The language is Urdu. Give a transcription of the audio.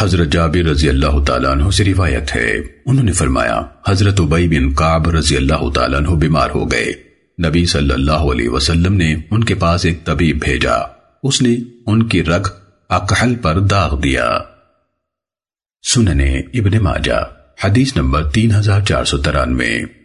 حضرت جابر رضی اللہ تعالیٰ عنہ سے روایت ہے۔ انہوں نے فرمایا، حضرت عبی بن قعب رضی اللہ تعالیٰ عنہ بیمار ہو گئے۔ نبی صلی اللہ علیہ وسلم نے ان کے پاس ایک طبیب بھیجا۔ اس نے ان کی رگ اکحل پر داغ دیا۔ سننے ابن ماجہ، حدیث نمبر تین ہزار چار سو ترانوے۔